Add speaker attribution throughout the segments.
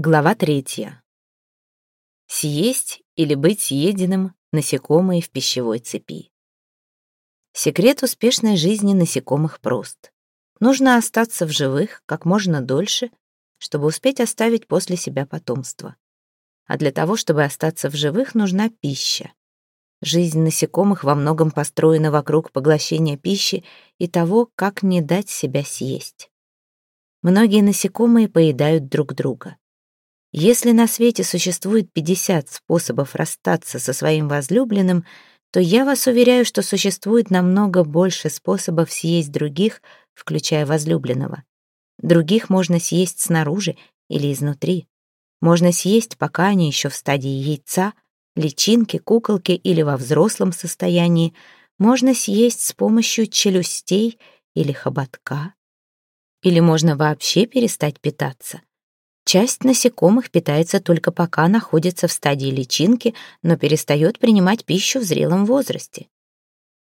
Speaker 1: Глава третья. Съесть или быть съеденным насекомые в пищевой цепи. Секрет успешной жизни насекомых прост. Нужно остаться в живых как можно дольше, чтобы успеть оставить после себя потомство. А для того, чтобы остаться в живых, нужна пища. Жизнь насекомых во многом построена вокруг поглощения пищи и того, как не дать себя съесть. Многие насекомые поедают друг друга. Если на свете существует 50 способов расстаться со своим возлюбленным, то я вас уверяю, что существует намного больше способов съесть других, включая возлюбленного. Других можно съесть снаружи или изнутри. Можно съесть, пока они еще в стадии яйца, личинки, куколки или во взрослом состоянии. Можно съесть с помощью челюстей или хоботка. Или можно вообще перестать питаться. Часть насекомых питается только пока находится в стадии личинки, но перестает принимать пищу в зрелом возрасте.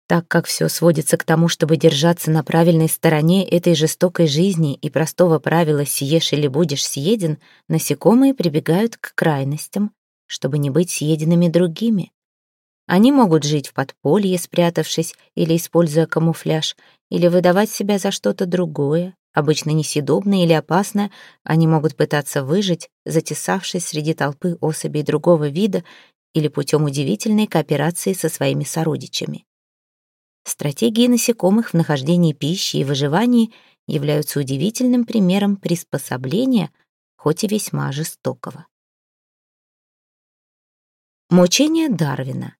Speaker 1: Так как все сводится к тому, чтобы держаться на правильной стороне этой жестокой жизни и простого правила «съешь или будешь съеден», насекомые прибегают к крайностям, чтобы не быть съеденными другими. Они могут жить в подполье, спрятавшись или используя камуфляж, или выдавать себя за что-то другое, обычно несъедобные или опасные, они могут пытаться выжить, затесавшись среди толпы особей другого вида или путем удивительной кооперации со своими сородичами. Стратегии насекомых в нахождении пищи и выживании являются удивительным примером приспособления, хоть и весьма жестокого. Мучение Дарвина.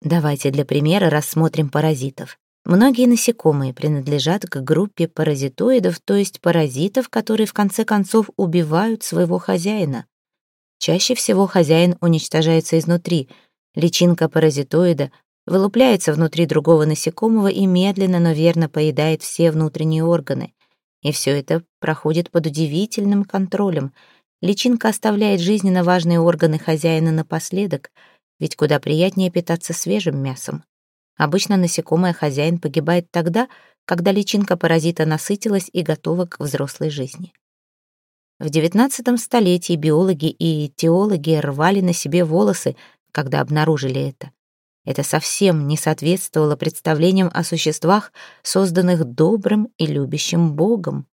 Speaker 1: Давайте для примера рассмотрим паразитов. Многие насекомые принадлежат к группе паразитоидов, то есть паразитов, которые в конце концов убивают своего хозяина. Чаще всего хозяин уничтожается изнутри. Личинка паразитоида вылупляется внутри другого насекомого и медленно, но верно поедает все внутренние органы. И все это проходит под удивительным контролем. Личинка оставляет жизненно важные органы хозяина напоследок, ведь куда приятнее питаться свежим мясом. Обычно насекомое хозяин погибает тогда, когда личинка паразита насытилась и готова к взрослой жизни. В XIX столетии биологи и теологи рвали на себе волосы, когда обнаружили это. Это совсем не соответствовало представлениям о существах, созданных добрым и любящим Богом.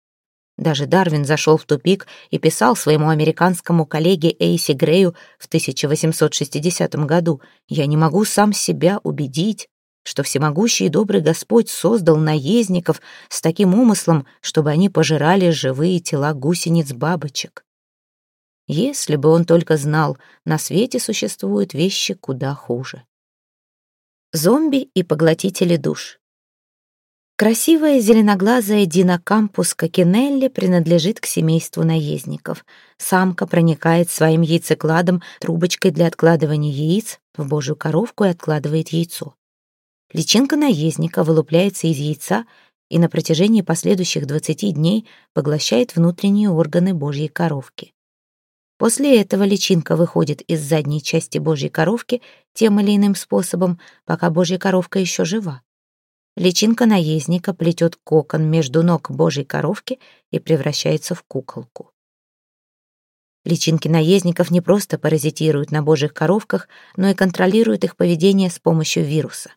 Speaker 1: Даже Дарвин зашел в тупик и писал своему американскому коллеге Эйси Грею в 1860 году «Я не могу сам себя убедить, что всемогущий и добрый Господь создал наездников с таким умыслом, чтобы они пожирали живые тела гусениц-бабочек. Если бы он только знал, на свете существуют вещи куда хуже. Зомби и поглотители душ. Красивая зеленоглазая динокампус Кокинелли принадлежит к семейству наездников. Самка проникает своим яйцекладом трубочкой для откладывания яиц в божью коровку и откладывает яйцо. Личинка наездника вылупляется из яйца и на протяжении последующих 20 дней поглощает внутренние органы божьей коровки. После этого личинка выходит из задней части божьей коровки тем или иным способом, пока божья коровка еще жива. Личинка наездника плетет кокон между ног божьей коровки и превращается в куколку. Личинки наездников не просто паразитируют на божьих коровках, но и контролируют их поведение с помощью вируса.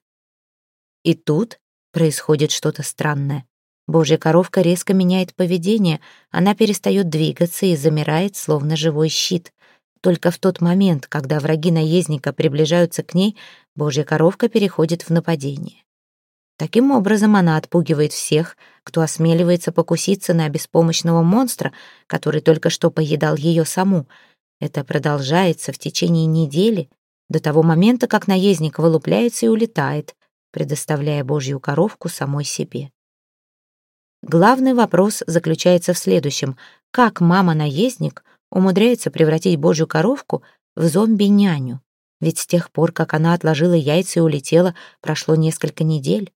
Speaker 1: И тут происходит что-то странное. Божья коровка резко меняет поведение, она перестает двигаться и замирает, словно живой щит. Только в тот момент, когда враги наездника приближаются к ней, Божья коровка переходит в нападение. Таким образом, она отпугивает всех, кто осмеливается покуситься на беспомощного монстра, который только что поедал ее саму. Это продолжается в течение недели, до того момента, как наездник вылупляется и улетает, предоставляя Божью коровку самой себе. Главный вопрос заключается в следующем. Как мама-наездник умудряется превратить Божью коровку в зомби-няню? Ведь с тех пор, как она отложила яйца и улетела, прошло несколько недель.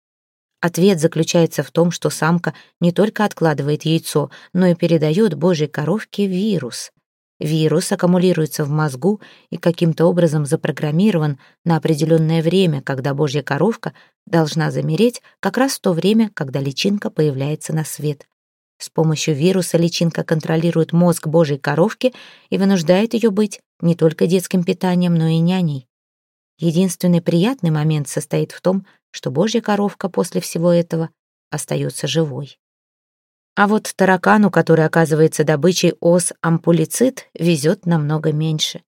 Speaker 1: Ответ заключается в том, что самка не только откладывает яйцо, но и передает Божьей коровке вирус. Вирус аккумулируется в мозгу и каким-то образом запрограммирован на определенное время, когда божья коровка должна замереть как раз в то время, когда личинка появляется на свет. С помощью вируса личинка контролирует мозг божьей коровки и вынуждает ее быть не только детским питанием, но и няней. Единственный приятный момент состоит в том, что божья коровка после всего этого остается живой. А вот таракану, который оказывается добычей ос ампулицит, везет намного меньше.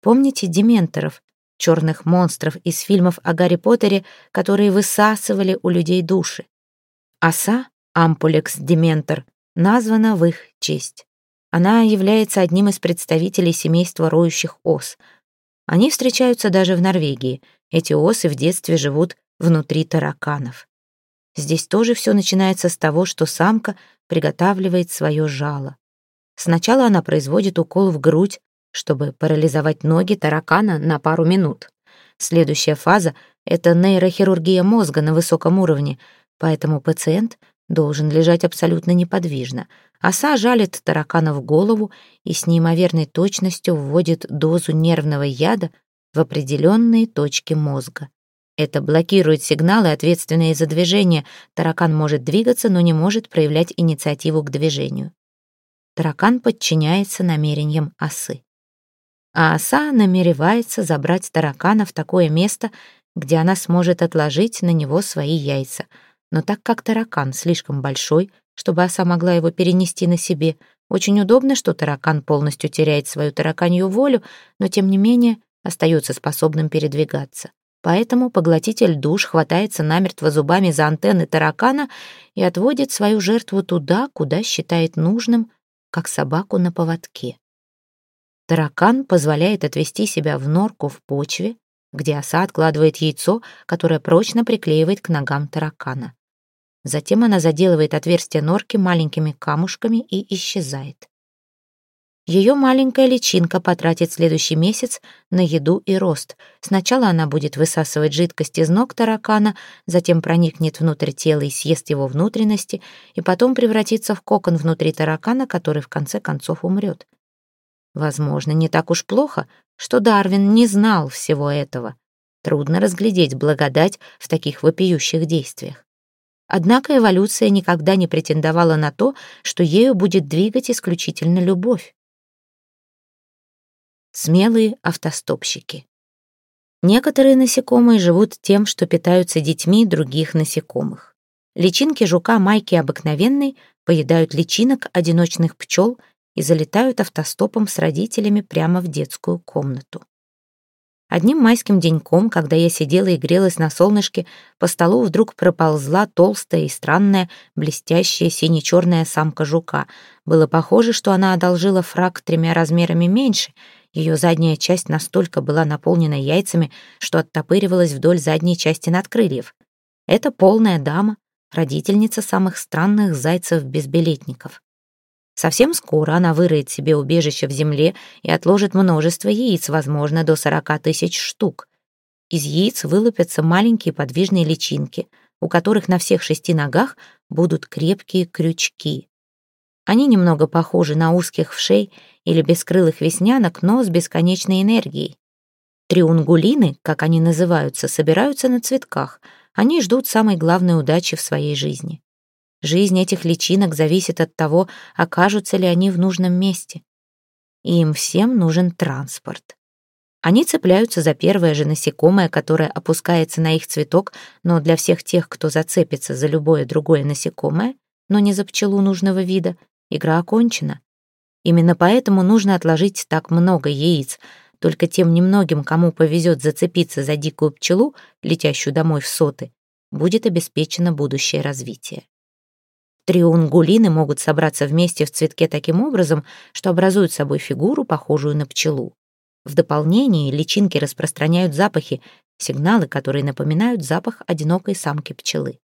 Speaker 1: Помните дементоров, черных монстров из фильмов о Гарри Поттере, которые высасывали у людей души? Оса, ампулекс дементор, названа в их честь. Она является одним из представителей семейства роющих ос. Они встречаются даже в Норвегии. Эти осы в детстве живут внутри тараканов. Здесь тоже все начинается с того, что самка приготавливает свое жало. Сначала она производит укол в грудь, чтобы парализовать ноги таракана на пару минут. Следующая фаза — это нейрохирургия мозга на высоком уровне, поэтому пациент должен лежать абсолютно неподвижно. Оса жалит таракана в голову и с неимоверной точностью вводит дозу нервного яда в определенные точки мозга. Это блокирует сигналы, ответственные за движение. Таракан может двигаться, но не может проявлять инициативу к движению. Таракан подчиняется намерениям осы. А оса намеревается забрать таракана в такое место, где она сможет отложить на него свои яйца. Но так как таракан слишком большой, чтобы оса могла его перенести на себе, очень удобно, что таракан полностью теряет свою тараканью волю, но тем не менее остается способным передвигаться. Поэтому поглотитель душ хватается намертво зубами за антенны таракана и отводит свою жертву туда, куда считает нужным, как собаку на поводке. Таракан позволяет отвести себя в норку в почве, где оса откладывает яйцо, которое прочно приклеивает к ногам таракана. Затем она заделывает отверстие норки маленькими камушками и исчезает. Ее маленькая личинка потратит следующий месяц на еду и рост. Сначала она будет высасывать жидкость из ног таракана, затем проникнет внутрь тела и съест его внутренности, и потом превратится в кокон внутри таракана, который в конце концов умрет. Возможно, не так уж плохо, что Дарвин не знал всего этого. Трудно разглядеть благодать в таких вопиющих действиях. Однако эволюция никогда не претендовала на то, что ею будет двигать исключительно любовь. Смелые автостопщики. Некоторые насекомые живут тем, что питаются детьми других насекомых. Личинки жука майки обыкновенной поедают личинок одиночных пчел и залетают автостопом с родителями прямо в детскую комнату. Одним майским деньком, когда я сидела и грелась на солнышке, по столу вдруг проползла толстая и странная, блестящая сине-черная самка жука. Было похоже, что она одолжила фраг тремя размерами меньше — ее задняя часть настолько была наполнена яйцами, что оттопыривалась вдоль задней части надкрыльев. Это полная дама, родительница самых странных зайцев-безбилетников. Совсем скоро она выроет себе убежище в земле и отложит множество яиц, возможно, до 40 тысяч штук. Из яиц вылупятся маленькие подвижные личинки, у которых на всех шести ногах будут крепкие крючки. Они немного похожи на узких вшей или бескрылых веснянок, но с бесконечной энергией. Триунгулины, как они называются, собираются на цветках. Они ждут самой главной удачи в своей жизни. Жизнь этих личинок зависит от того, окажутся ли они в нужном месте. И им всем нужен транспорт. Они цепляются за первое же насекомое, которое опускается на их цветок, но для всех тех, кто зацепится за любое другое насекомое, но не за пчелу нужного вида, Игра окончена. Именно поэтому нужно отложить так много яиц. Только тем немногим, кому повезет зацепиться за дикую пчелу, летящую домой в соты, будет обеспечено будущее развитие. Триунгулины могут собраться вместе в цветке таким образом, что образуют собой фигуру, похожую на пчелу. В дополнение личинки распространяют запахи, сигналы, которые напоминают запах одинокой самки пчелы.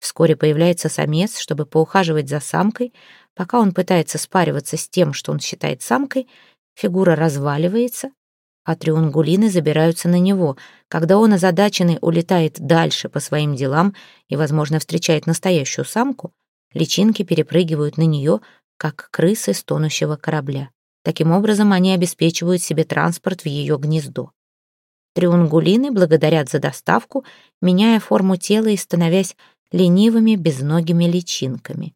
Speaker 1: Вскоре появляется самец, чтобы поухаживать за самкой. Пока он пытается спариваться с тем, что он считает самкой, фигура разваливается, а триунгулины забираются на него. Когда он озадаченный улетает дальше по своим делам и, возможно, встречает настоящую самку, личинки перепрыгивают на нее, как крысы с тонущего корабля. Таким образом, они обеспечивают себе транспорт в ее гнездо. Триунгулины благодарят за доставку, меняя форму тела и становясь ленивыми безногими личинками.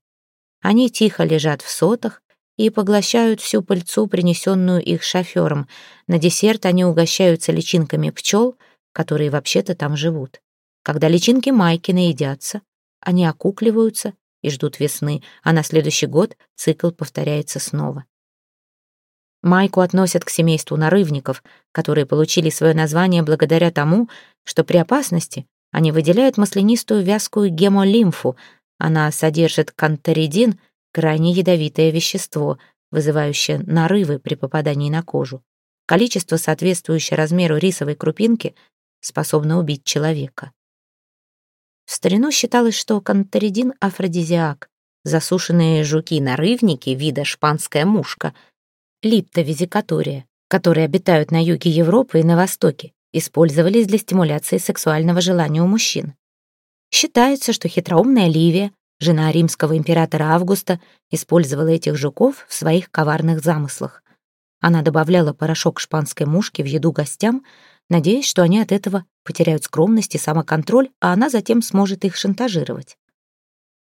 Speaker 1: Они тихо лежат в сотах и поглощают всю пыльцу, принесенную их шофером. На десерт они угощаются личинками пчел, которые вообще-то там живут. Когда личинки майки наедятся, они окукливаются и ждут весны, а на следующий год цикл повторяется снова. Майку относят к семейству нарывников, которые получили свое название благодаря тому, что при опасности они выделяют маслянистую вязкую гемолимфу. Она содержит кантеридин, крайне ядовитое вещество, вызывающее нарывы при попадании на кожу. Количество, соответствующее размеру рисовой крупинки, способно убить человека. В старину считалось, что кантеридин — афродизиак. Засушенные жуки-нарывники вида шпанская мушка — липтовизикатория, которые обитают на юге Европы и на Востоке, использовались для стимуляции сексуального желания у мужчин. Считается, что хитроумная Ливия, жена римского императора Августа, использовала этих жуков в своих коварных замыслах. Она добавляла порошок шпанской мушки в еду гостям, надеясь, что они от этого потеряют скромность и самоконтроль, а она затем сможет их шантажировать.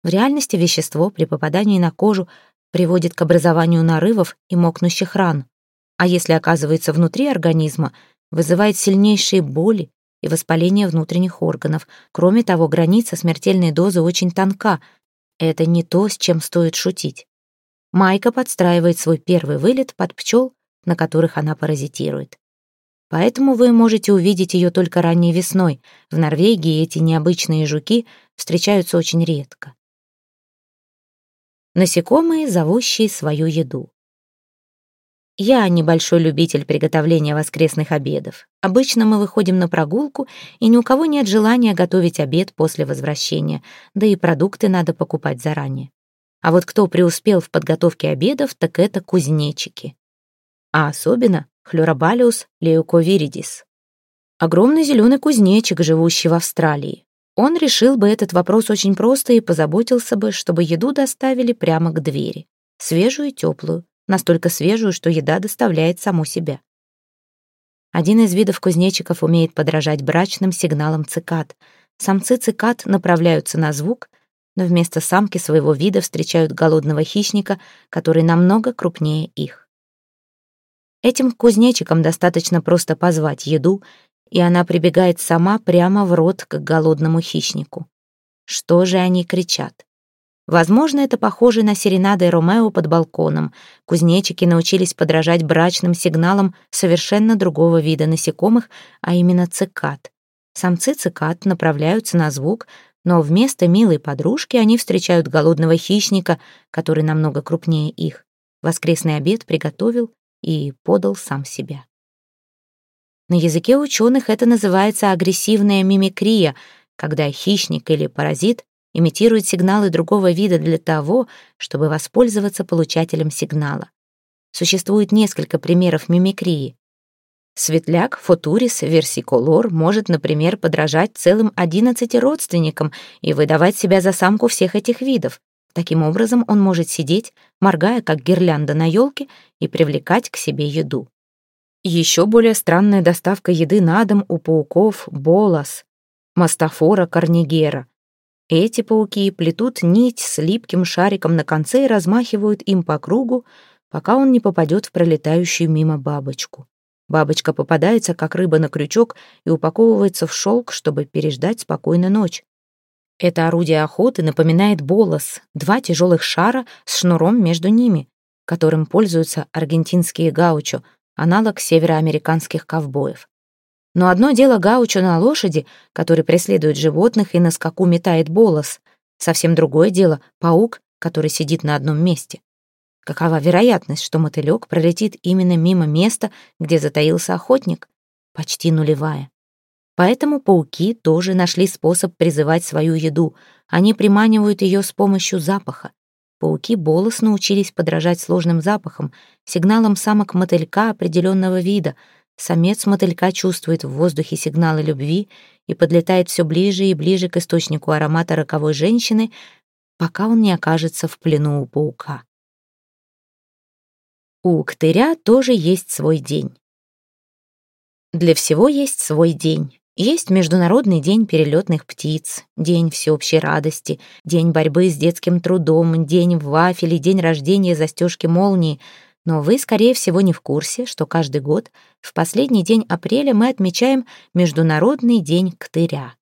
Speaker 1: В реальности вещество при попадании на кожу приводит к образованию нарывов и мокнущих ран, а если оказывается внутри организма, вызывает сильнейшие боли и воспаление внутренних органов. Кроме того, граница смертельной дозы очень тонка. Это не то, с чем стоит шутить. Майка подстраивает свой первый вылет под пчел, на которых она паразитирует. Поэтому вы можете увидеть ее только ранней весной. В Норвегии эти необычные жуки встречаются очень редко. Насекомые, зовущие свою еду. Я небольшой любитель приготовления воскресных обедов. Обычно мы выходим на прогулку, и ни у кого нет желания готовить обед после возвращения, да и продукты надо покупать заранее. А вот кто преуспел в подготовке обедов, так это кузнечики. А особенно хлюробалиус леуковиридис. Огромный зеленый кузнечик, живущий в Австралии. Он решил бы этот вопрос очень просто и позаботился бы, чтобы еду доставили прямо к двери. Свежую и теплую, настолько свежую, что еда доставляет саму себя. Один из видов кузнечиков умеет подражать брачным сигналам цикад. Самцы цикад направляются на звук, но вместо самки своего вида встречают голодного хищника, который намного крупнее их. Этим кузнечикам достаточно просто позвать еду, и она прибегает сама прямо в рот к голодному хищнику. Что же они кричат? Возможно, это похоже на серенады Ромео под балконом. Кузнечики научились подражать брачным сигналам совершенно другого вида насекомых, а именно цикад. Самцы цикад направляются на звук, но вместо милой подружки они встречают голодного хищника, который намного крупнее их. Воскресный обед приготовил и подал сам себя. На языке ученых это называется агрессивная мимикрия, когда хищник или паразит имитирует сигналы другого вида для того, чтобы воспользоваться получателем сигнала. Существует несколько примеров мимикрии. Светляк фотурис версиколор может, например, подражать целым 11 родственникам и выдавать себя за самку всех этих видов. Таким образом, он может сидеть, моргая, как гирлянда на елке, и привлекать к себе еду. Еще более странная доставка еды на дом у пауков Болос, Мастафора корнигера. Эти пауки плетут нить с липким шариком на конце и размахивают им по кругу, пока он не попадет в пролетающую мимо бабочку. Бабочка попадается, как рыба на крючок, и упаковывается в шелк, чтобы переждать спокойно ночь. Это орудие охоты напоминает болос, два тяжелых шара с шнуром между ними, которым пользуются аргентинские гаучо, аналог североамериканских ковбоев. Но одно дело гаучо на лошади, который преследует животных и на скаку метает болос, совсем другое дело паук, который сидит на одном месте. Какова вероятность, что мотылек пролетит именно мимо места, где затаился охотник? Почти нулевая. Поэтому пауки тоже нашли способ призывать свою еду. Они приманивают ее с помощью запаха. Пауки Болос научились подражать сложным запахам, сигналам самок мотылька определенного вида. Самец мотылька чувствует в воздухе сигналы любви и подлетает все ближе и ближе к источнику аромата роковой женщины, пока он не окажется в плену у паука. У ктыря тоже есть свой день. Для всего есть свой день. Есть Международный день перелетных птиц, День всеобщей радости, День борьбы с детским трудом, День вафелей, День рождения застежки молнии. Но вы, скорее всего, не в курсе, что каждый год в последний день апреля мы отмечаем Международный день ктыря.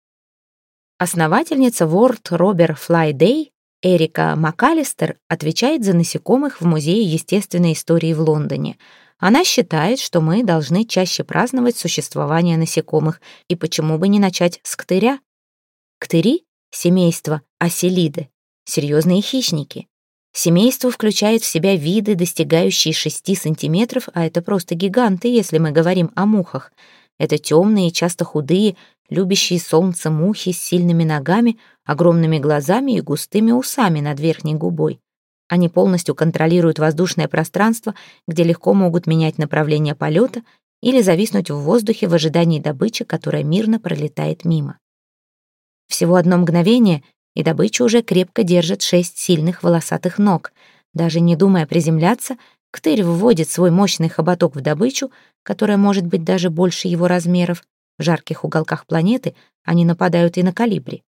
Speaker 1: Основательница World Robber Fly Day Эрика МакАлистер отвечает за насекомых в Музее естественной истории в Лондоне — она считает, что мы должны чаще праздновать существование насекомых, и почему бы не начать с ктыря? Ктыри — семейство оселиды, серьезные хищники. Семейство включает в себя виды, достигающие 6 сантиметров, а это просто гиганты, если мы говорим о мухах. Это темные, часто худые, любящие солнце мухи с сильными ногами, огромными глазами и густыми усами над верхней губой. Они полностью контролируют воздушное пространство, где легко могут менять направление полета или зависнуть в воздухе в ожидании добычи, которая мирно пролетает мимо. Всего одно мгновение, и добыча уже крепко держит шесть сильных волосатых ног. Даже не думая приземляться, Ктырь вводит свой мощный хоботок в добычу, которая может быть даже больше его размеров. В жарких уголках планеты они нападают и на калибри.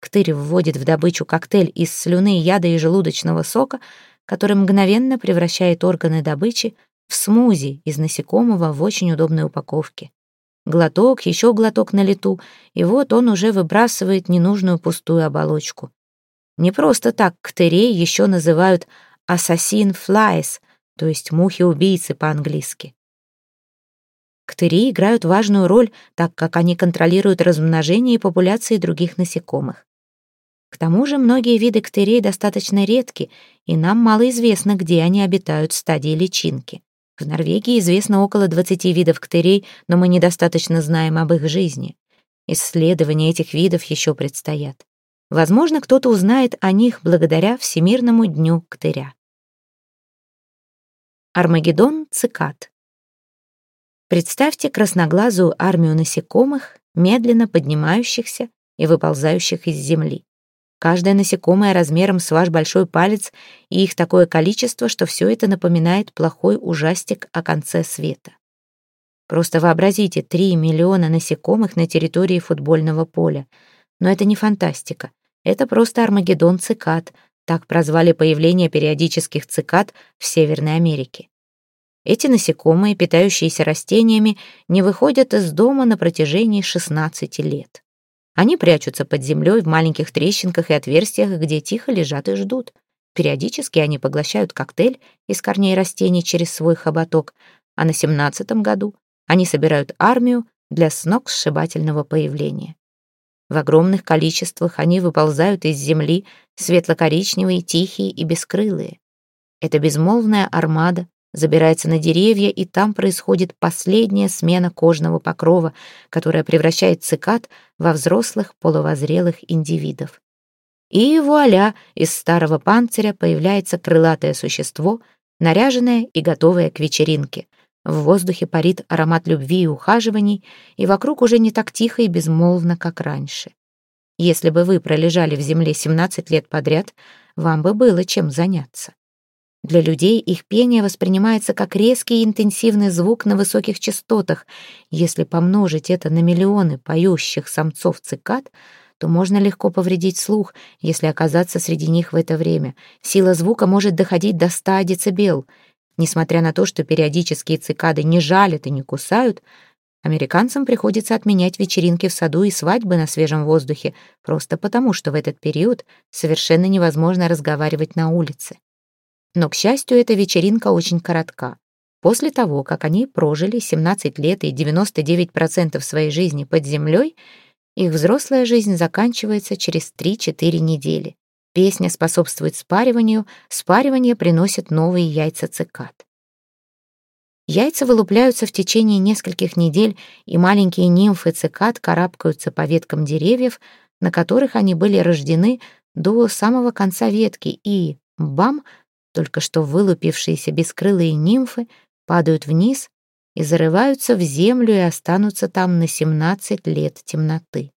Speaker 1: Ктырь вводит в добычу коктейль из слюны, яда и желудочного сока, который мгновенно превращает органы добычи в смузи из насекомого в очень удобной упаковке. Глоток, еще глоток на лету, и вот он уже выбрасывает ненужную пустую оболочку. Не просто так ктырей еще называют «assassin flies», то есть мухи-убийцы по-английски. Ктыри играют важную роль, так как они контролируют размножение и популяции других насекомых. К тому же многие виды ктырей достаточно редки, и нам мало известно, где они обитают в стадии личинки. В Норвегии известно около 20 видов ктырей, но мы недостаточно знаем об их жизни. Исследования этих видов еще предстоят. Возможно, кто-то узнает о них благодаря Всемирному дню ктыря. Армагеддон цикад. Представьте красноглазую армию насекомых, медленно поднимающихся и выползающих из земли. Каждое насекомое размером с ваш большой палец, и их такое количество, что все это напоминает плохой ужастик о конце света. Просто вообразите 3 миллиона насекомых на территории футбольного поля. Но это не фантастика. Это просто Армагеддон цикад. Так прозвали появление периодических цикад в Северной Америке. Эти насекомые, питающиеся растениями, не выходят из дома на протяжении 16 лет. Они прячутся под землей в маленьких трещинках и отверстиях, где тихо лежат и ждут. Периодически они поглощают коктейль из корней растений через свой хоботок, а на семнадцатом году они собирают армию для сногсшибательного появления. В огромных количествах они выползают из земли, светло-коричневые, тихие и бескрылые. Это безмолвная армада забирается на деревья, и там происходит последняя смена кожного покрова, которая превращает цикад во взрослых полувозрелых индивидов. И вуаля, из старого панциря появляется крылатое существо, наряженное и готовое к вечеринке. В воздухе парит аромат любви и ухаживаний, и вокруг уже не так тихо и безмолвно, как раньше. Если бы вы пролежали в земле 17 лет подряд, вам бы было чем заняться. Для людей их пение воспринимается как резкий и интенсивный звук на высоких частотах. Если помножить это на миллионы поющих самцов цикад, то можно легко повредить слух, если оказаться среди них в это время. Сила звука может доходить до 100 децибел. Несмотря на то, что периодические цикады не жалят и не кусают, американцам приходится отменять вечеринки в саду и свадьбы на свежем воздухе, просто потому, что в этот период совершенно невозможно разговаривать на улице. Но, к счастью, эта вечеринка очень коротка. После того, как они прожили 17 лет и 99% своей жизни под землей, их взрослая жизнь заканчивается через 3-4 недели. Песня способствует спариванию, спаривание приносит новые яйца цикад. Яйца вылупляются в течение нескольких недель, и маленькие нимфы цикад карабкаются по веткам деревьев, на которых они были рождены до самого конца ветки, и, бам, только что вылупившиеся бескрылые нимфы падают вниз и зарываются в землю и останутся там на 17 лет темноты.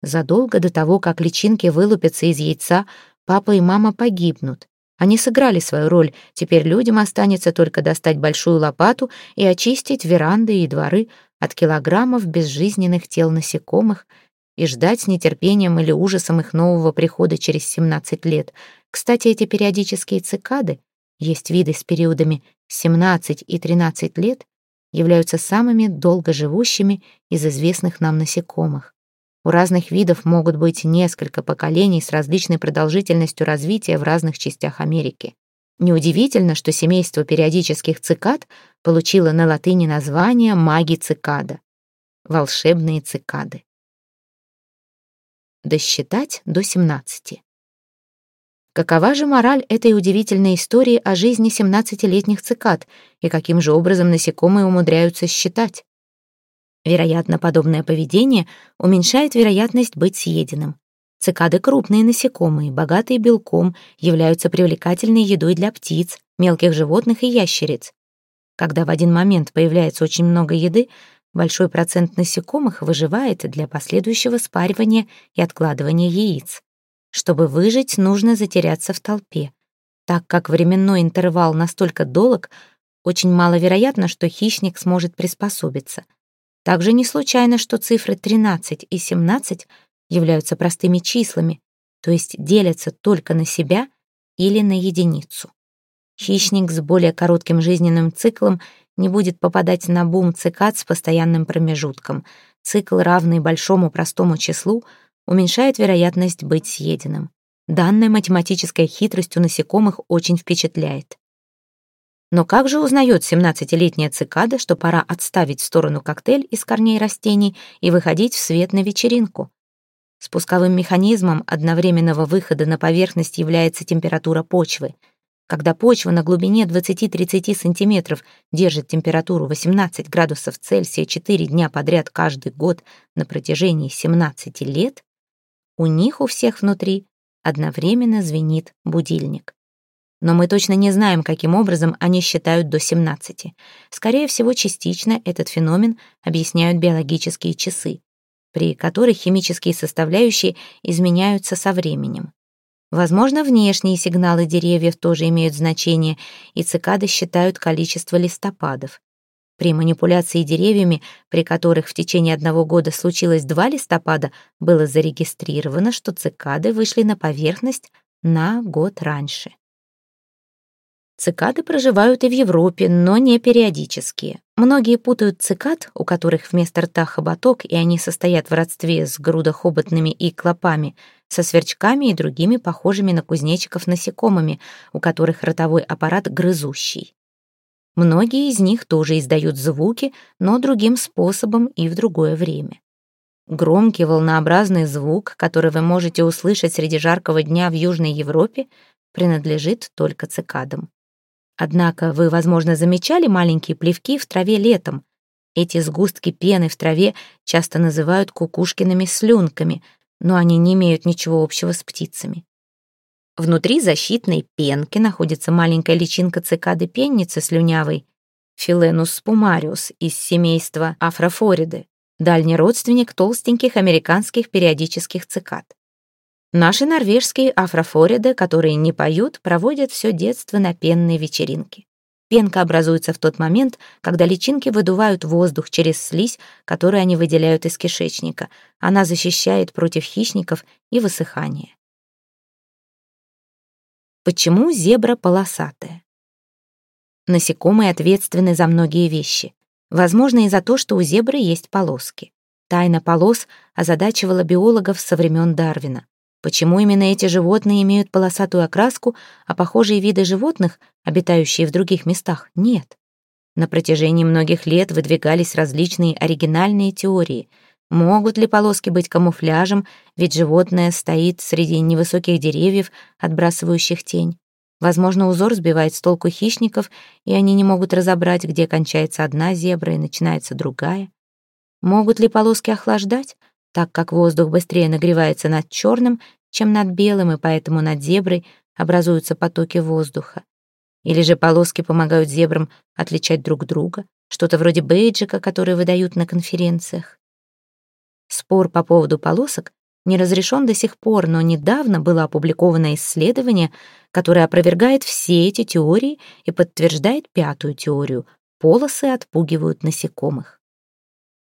Speaker 1: Задолго до того, как личинки вылупятся из яйца, папа и мама погибнут. Они сыграли свою роль, теперь людям останется только достать большую лопату и очистить веранды и дворы, от килограммов безжизненных тел насекомых и ждать с нетерпением или ужасом их нового прихода через 17 лет. Кстати, эти периодические цикады, есть виды с периодами 17 и 13 лет, являются самыми долгоживущими из известных нам насекомых. У разных видов могут быть несколько поколений с различной продолжительностью развития в разных частях Америки. Неудивительно, что семейство периодических цикад получило на латыни название маги-цикада — волшебные цикады. Досчитать до 17. Какова же мораль этой удивительной истории о жизни 17-летних цикад и каким же образом насекомые умудряются считать? Вероятно, подобное поведение уменьшает вероятность быть съеденным. Цикады — крупные насекомые, богатые белком, являются привлекательной едой для птиц, мелких животных и ящериц. Когда в один момент появляется очень много еды, большой процент насекомых выживает для последующего спаривания и откладывания яиц. Чтобы выжить, нужно затеряться в толпе. Так как временной интервал настолько долг, очень маловероятно, что хищник сможет приспособиться. Также не случайно, что цифры 13 и 17 являются простыми числами, то есть делятся только на себя или на единицу. Хищник с более коротким жизненным циклом не будет попадать на бум цикад с постоянным промежутком. Цикл, равный большому простому числу, уменьшает вероятность быть съеденным. Данная математическая хитрость у насекомых очень впечатляет. Но как же узнает 17-летняя цикада, что пора отставить в сторону коктейль из корней растений и выходить в свет на вечеринку? Спусковым механизмом одновременного выхода на поверхность является температура почвы. Когда почва на глубине 20-30 сантиметров держит температуру 18 градусов Цельсия 4 дня подряд каждый год на протяжении 17 лет, у них у всех внутри одновременно звенит будильник. Но мы точно не знаем, каким образом они считают до 17. Скорее всего, частично этот феномен объясняют биологические часы, при которых химические составляющие изменяются со временем. Возможно, внешние сигналы деревьев тоже имеют значение, и цикады считают количество листопадов. При манипуляции деревьями, при которых в течение одного года случилось два листопада, было зарегистрировано, что цикады вышли на поверхность на год раньше. Цикады проживают и в Европе, но не периодические. Многие путают цикад, у которых вместо рта хоботок, и они состоят в родстве с грудохоботными и клопами, со сверчками и другими похожими на кузнечиков насекомыми, у которых ротовой аппарат грызущий. Многие из них тоже издают звуки, но другим способом и в другое время. Громкий волнообразный звук, который вы можете услышать среди жаркого дня в Южной Европе, принадлежит только цикадам. Однако вы, возможно, замечали маленькие плевки в траве летом. Эти сгустки пены в траве часто называют кукушкиными слюнками, но они не имеют ничего общего с птицами. Внутри защитной пенки находится маленькая личинка цикады пенницы слюнявой, Филенус спумариус из семейства Афрофориды, дальний родственник толстеньких американских периодических цикад. Наши норвежские афрофориды, которые не поют, проводят все детство на пенной вечеринке. Пенка образуется в тот момент, когда личинки выдувают воздух через слизь, которую они выделяют из кишечника. Она защищает против хищников и высыхания. Почему зебра полосатая? Насекомые ответственны за многие вещи. Возможно, и за то, что у зебры есть полоски. Тайна полос озадачивала биологов со времен Дарвина. Почему именно эти животные имеют полосатую окраску, а похожие виды животных, обитающие в других местах, нет? На протяжении многих лет выдвигались различные оригинальные теории — Могут ли полоски быть камуфляжем, ведь животное стоит среди невысоких деревьев, отбрасывающих тень? Возможно, узор сбивает с толку хищников, и они не могут разобрать, где кончается одна зебра и начинается другая. Могут ли полоски охлаждать, так как воздух быстрее нагревается над черным, чем над белым, и поэтому над зеброй образуются потоки воздуха? Или же полоски помогают зебрам отличать друг друга, что-то вроде бейджика, который выдают на конференциях? Спор по поводу полосок не разрешен до сих пор, но недавно было опубликовано исследование, которое опровергает все эти теории и подтверждает пятую теорию — полосы отпугивают насекомых.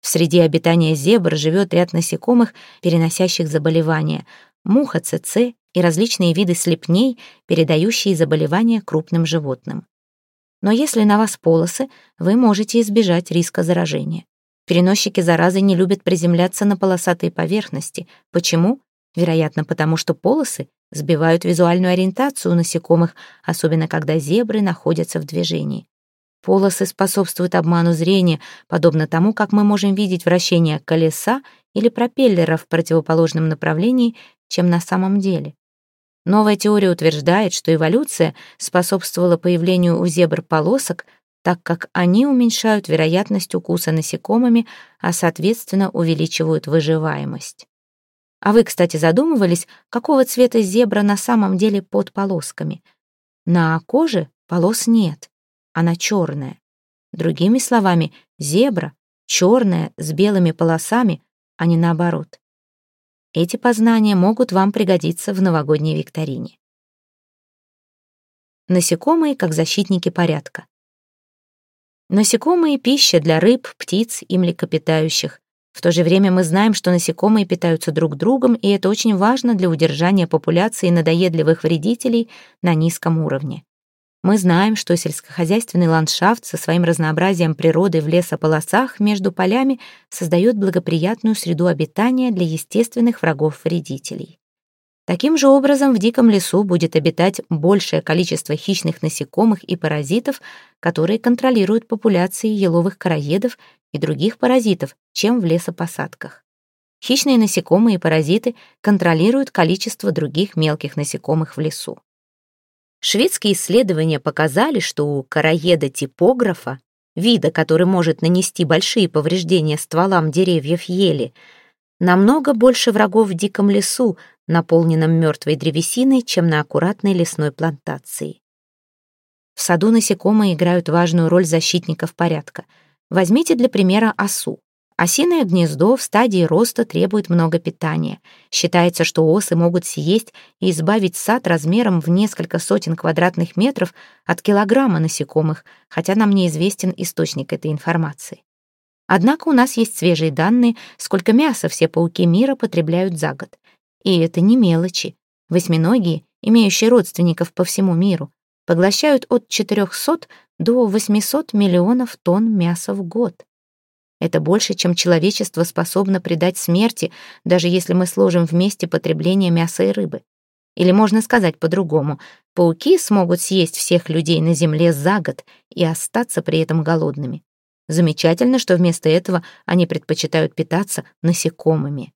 Speaker 1: В среде обитания зебр живет ряд насекомых, переносящих заболевания, муха ЦЦ и различные виды слепней, передающие заболевания крупным животным. Но если на вас полосы, вы можете избежать риска заражения. Переносчики заразы не любят приземляться на полосатые поверхности. Почему? Вероятно, потому что полосы сбивают визуальную ориентацию насекомых, особенно когда зебры находятся в движении. Полосы способствуют обману зрения, подобно тому, как мы можем видеть вращение колеса или пропеллера в противоположном направлении, чем на самом деле. Новая теория утверждает, что эволюция способствовала появлению у зебр полосок, так как они уменьшают вероятность укуса насекомыми, а, соответственно, увеличивают выживаемость. А вы, кстати, задумывались, какого цвета зебра на самом деле под полосками? На коже полос нет она черная. Другими словами, зебра черная с белыми полосами, а не наоборот. Эти познания могут вам пригодиться в новогодней викторине. Насекомые как защитники порядка. Насекомые — пища для рыб, птиц и млекопитающих. В то же время мы знаем, что насекомые питаются друг другом, и это очень важно для удержания популяции надоедливых вредителей на низком уровне. Мы знаем, что сельскохозяйственный ландшафт со своим разнообразием природы в лесополосах между полями создает благоприятную среду обитания для естественных врагов-вредителей. Таким же образом в диком лесу будет обитать большее количество хищных насекомых и паразитов, которые контролируют популяции еловых короедов и других паразитов, чем в лесопосадках. Хищные насекомые и паразиты контролируют количество других мелких насекомых в лесу. Шведские исследования показали, что у короеда-типографа, вида, который может нанести большие повреждения стволам деревьев ели, намного больше врагов в диком лесу, наполненном мертвой древесиной, чем на аккуратной лесной плантации. В саду насекомые играют важную роль защитников порядка. Возьмите для примера осу. Осиное гнездо в стадии роста требует много питания. Считается, что осы могут съесть и избавить сад размером в несколько сотен квадратных метров от килограмма насекомых, хотя нам неизвестен источник этой информации. Однако у нас есть свежие данные, сколько мяса все пауки мира потребляют за год. И это не мелочи. Восьминогие, имеющие родственников по всему миру, поглощают от 400 до 800 миллионов тонн мяса в год. Это больше, чем человечество способно придать смерти, даже если мы сложим вместе потребление мяса и рыбы. Или можно сказать по-другому, пауки смогут съесть всех людей на Земле за год и остаться при этом голодными. Замечательно, что вместо этого они предпочитают питаться насекомыми.